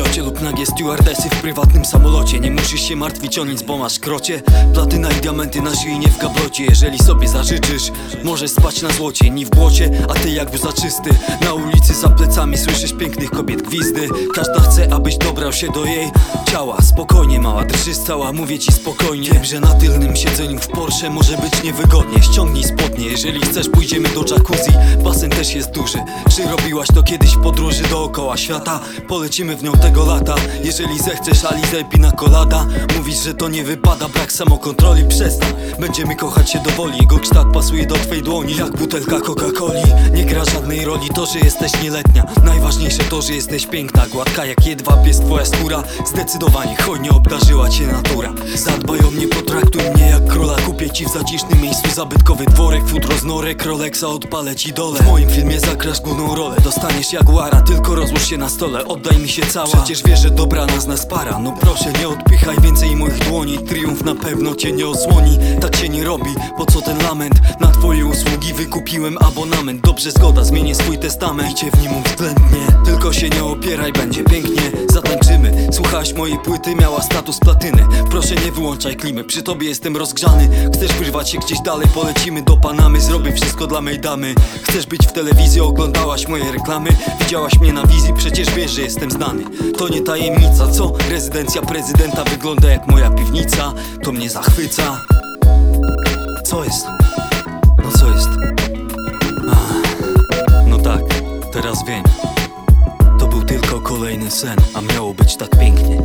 pilocie lub nagie stewardesy w prywatnym samolocie. Nie musisz się martwić o nic, bo masz krocie. Platyna i diamenty na szyi, nie w gablocie. Jeżeli sobie zażyczysz, możesz spać na złocie Ni w błocie, a ty jakby zaczysty Na ulicy za plecami słyszysz pięknych kobiet gwizdy. Każda chce, abyś dobrał się do jej ciała. Spokojnie mała, drżysz cała, mówię ci spokojnie. Wiem, że na tylnym siedzeniu w Porsche może być niewygodnie. Ściągnij spodnie, jeżeli chcesz pójdziemy do jacuzzi. Basen też jest duży. Czy robiłaś to kiedyś w podróży dookoła świata? Polecimy w nią tego lata. Jeżeli zechcesz Alizę pina colada Mówisz, że to nie wypada, brak samokontroli Przestań, będziemy kochać się do woli Jego kształt pasuje do twej dłoni Jak butelka Coca-Coli. Nie gra żadnej roli to, że jesteś nieletnia. Najważniejsze to, że jesteś piękna Gładka jak jedwab jest twoja skóra. Zdecydowanie hojnie obdarzyła cię natura. Zadbaj o mnie, potraktuj mnie jak Ci w zacisznym miejscu zabytkowy dworek Futro z norek, Rolexa odpalę ci dole. W moim filmie zagrasz główną rolę. Dostaniesz jaguara, tylko rozłóż się na stole. Oddaj mi się cała. Przecież wiesz, że dobra nas nas para No proszę nie odpychaj więcej moich dłoni. Triumf na pewno cię nie osłoni. Tak się nie robi, po co ten lament? Na twoje usługi wykupiłem abonament. Dobrze zgoda, zmienię swój testament. I cię w nim uwzględnię. Tylko się nie opieraj, będzie pięknie. Zatańczymy, słuchałaś mojej płyty Miała status platyny. Proszę nie wyłączaj klimy, przy tobie jestem rozgrzany Chcesz wyrwać się gdzieś dalej, polecimy do Panamy Zrobię wszystko dla mej damy Chcesz być w telewizji, oglądałaś moje reklamy Widziałaś mnie na wizji, przecież wiesz, że jestem znany To nie tajemnica, co? Rezydencja prezydenta wygląda jak moja piwnica To mnie zachwyca Co jest? No co jest? Ach, no tak, teraz wiem To był tylko kolejny sen, a miało być tak pięknie